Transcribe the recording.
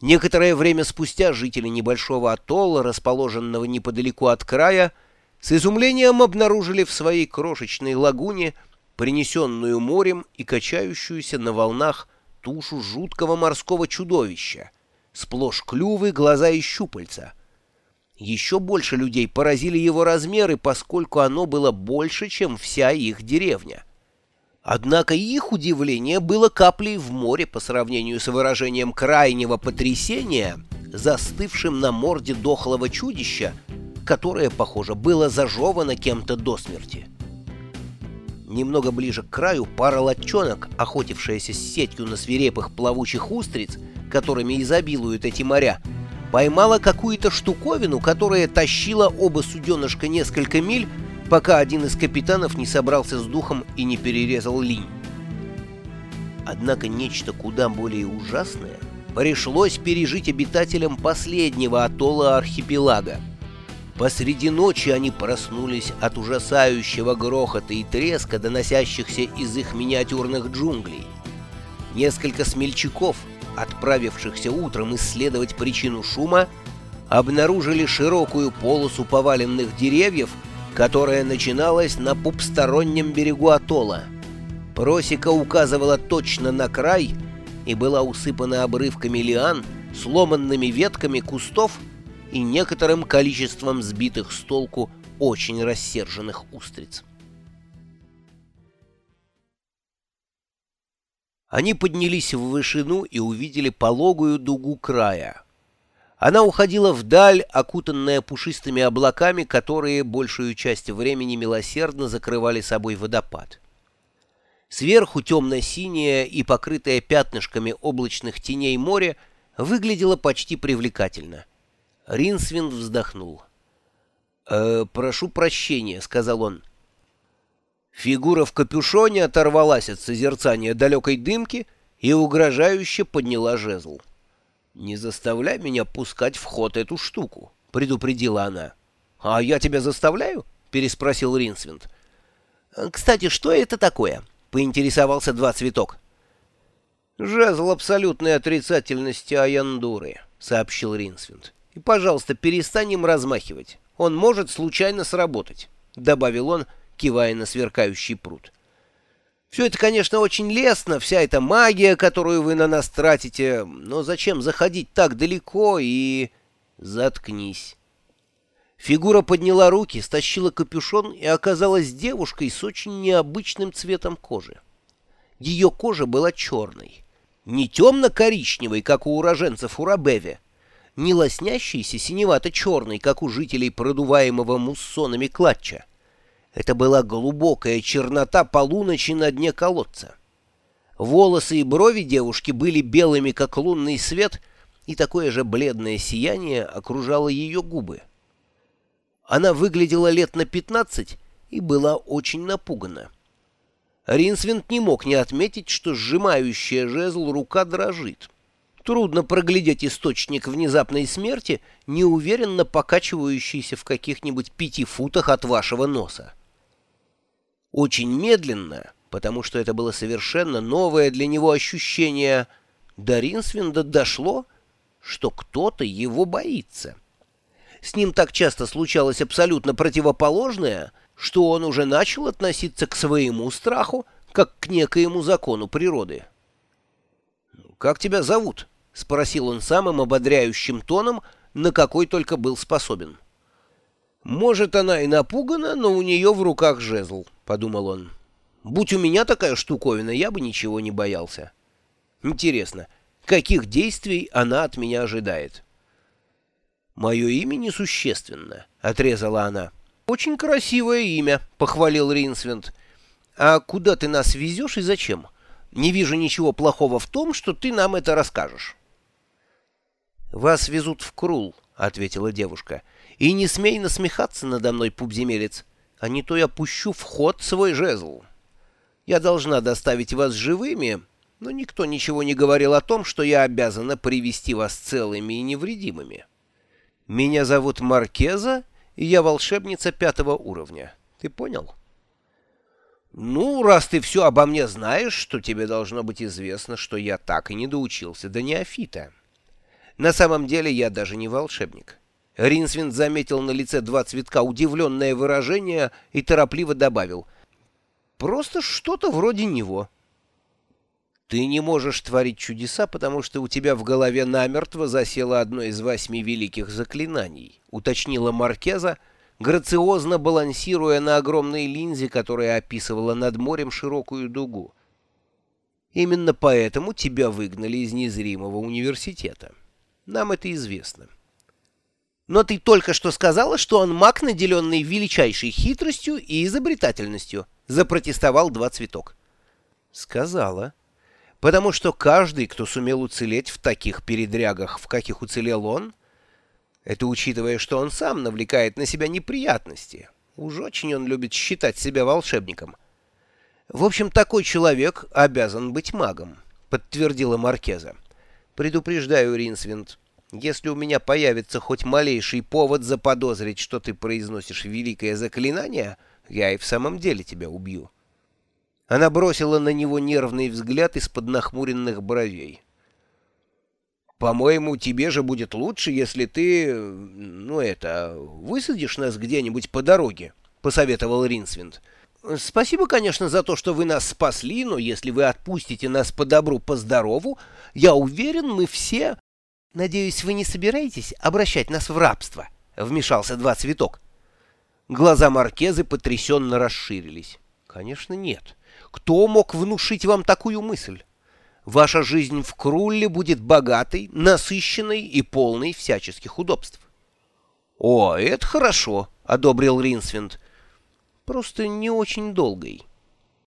Некоторое время спустя жители небольшого атолла, расположенного неподалеку от края, с изумлением обнаружили в своей крошечной лагуне принесенную морем и качающуюся на волнах тушу жуткого морского чудовища, сплошь клювы, глаза и щупальца. Еще больше людей поразили его размеры, поскольку оно было больше, чем вся их деревня. Однако их удивление было каплей в море по сравнению с выражением крайнего потрясения, застывшим на морде дохлого чудища, которое, похоже, было зажевано кем-то до смерти. Немного ближе к краю пара лодчонок, охотившаяся с сетью на свирепых плавучих устриц, которыми изобилуют эти моря, поймала какую-то штуковину, которая тащила оба суденышка несколько миль, пока один из капитанов не собрался с духом и не перерезал линь. Однако нечто куда более ужасное пришлось пережить обитателям последнего атолла архипелага. Посреди ночи они проснулись от ужасающего грохота и треска, доносящихся из их миниатюрных джунглей. Несколько смельчаков, отправившихся утром исследовать причину шума, обнаружили широкую полосу поваленных деревьев, которая начиналась на пупстороннем берегу атолла. Просека указывала точно на край и была усыпана обрывками лиан, сломанными ветками кустов и некоторым количеством сбитых с толку очень рассерженных устриц. Они поднялись в вышину и увидели пологую дугу края. Она уходила вдаль, окутанная пушистыми облаками, которые большую часть времени милосердно закрывали собой водопад. Сверху темно-синее и покрытое пятнышками облачных теней море выглядело почти привлекательно. Ринсвин вздохнул. «Э, «Прошу прощения», — сказал он. Фигура в капюшоне оторвалась от созерцания далекой дымки и угрожающе подняла жезл. «Не заставляй меня пускать в ход эту штуку», — предупредила она. «А я тебя заставляю?» — переспросил Ринсвинд. «Кстати, что это такое?» — поинтересовался два цветок. «Жезл абсолютной отрицательности Аяндуры», — сообщил Ринсвинд. «И, пожалуйста, перестань им размахивать. Он может случайно сработать», — добавил он, кивая на сверкающий пруд. Все это, конечно, очень лестно, вся эта магия, которую вы на нас тратите, но зачем заходить так далеко и... Заткнись. Фигура подняла руки, стащила капюшон и оказалась девушкой с очень необычным цветом кожи. Ее кожа была черной. Не темно-коричневой, как у уроженцев Урабеве, не лоснящейся синевато-черной, как у жителей продуваемого муссонами клатча. Это была глубокая чернота полуночи на дне колодца. Волосы и брови девушки были белыми, как лунный свет, и такое же бледное сияние окружало ее губы. Она выглядела лет на пятнадцать и была очень напугана. Ринсвинд не мог не отметить, что сжимающая жезл рука дрожит. Трудно проглядеть источник внезапной смерти, неуверенно покачивающийся в каких-нибудь пяти футах от вашего носа. Очень медленно, потому что это было совершенно новое для него ощущение, до Ринсвинда дошло, что кто-то его боится. С ним так часто случалось абсолютно противоположное, что он уже начал относиться к своему страху, как к некоему закону природы. «Как тебя зовут?» — спросил он самым ободряющим тоном, на какой только был способен. «Может, она и напугана, но у нее в руках жезл», — подумал он. «Будь у меня такая штуковина, я бы ничего не боялся. Интересно, каких действий она от меня ожидает?» «Мое имя несущественно», — отрезала она. «Очень красивое имя», — похвалил Ринсвинд. «А куда ты нас везешь и зачем? Не вижу ничего плохого в том, что ты нам это расскажешь». «Вас везут в Крул», — ответила девушка. И не смей насмехаться надо мной, пубземелец, а не то я пущу в ход свой жезл. Я должна доставить вас живыми, но никто ничего не говорил о том, что я обязана привести вас целыми и невредимыми. Меня зовут Маркеза, и я волшебница пятого уровня. Ты понял? Ну, раз ты все обо мне знаешь, то тебе должно быть известно, что я так и не доучился до неофита. На самом деле я даже не волшебник. Ринсвинд заметил на лице два цветка удивленное выражение и торопливо добавил. «Просто что-то вроде него». «Ты не можешь творить чудеса, потому что у тебя в голове намертво засело одно из восьми великих заклинаний», — уточнила Маркеза, грациозно балансируя на огромной линзе, которая описывала над морем широкую дугу. «Именно поэтому тебя выгнали из незримого университета. Нам это известно». Но ты только что сказала, что он маг, наделенный величайшей хитростью и изобретательностью, — запротестовал два цветок. Сказала. Потому что каждый, кто сумел уцелеть в таких передрягах, в каких уцелел он, это учитывая, что он сам навлекает на себя неприятности. Уж очень он любит считать себя волшебником. В общем, такой человек обязан быть магом, — подтвердила Маркеза. Предупреждаю, Ринсвинд, если у меня появится хоть малейший повод заподозрить, что ты произносишь великое заклинание, я и в самом деле тебя убью». Она бросила на него нервный взгляд из-под нахмуренных бровей. «По-моему, тебе же будет лучше, если ты, ну это, высадишь нас где-нибудь по дороге», — посоветовал Ринсвинд. «Спасибо, конечно, за то, что вы нас спасли, но если вы отпустите нас по добру, по здорову, я уверен, мы все...» «Надеюсь, вы не собираетесь обращать нас в рабство?» — вмешался два цветок. Глаза Маркезы потрясенно расширились. «Конечно, нет. Кто мог внушить вам такую мысль? Ваша жизнь в Крулле будет богатой, насыщенной и полной всяческих удобств». «О, это хорошо», — одобрил Ринсвинд. «Просто не очень долгой».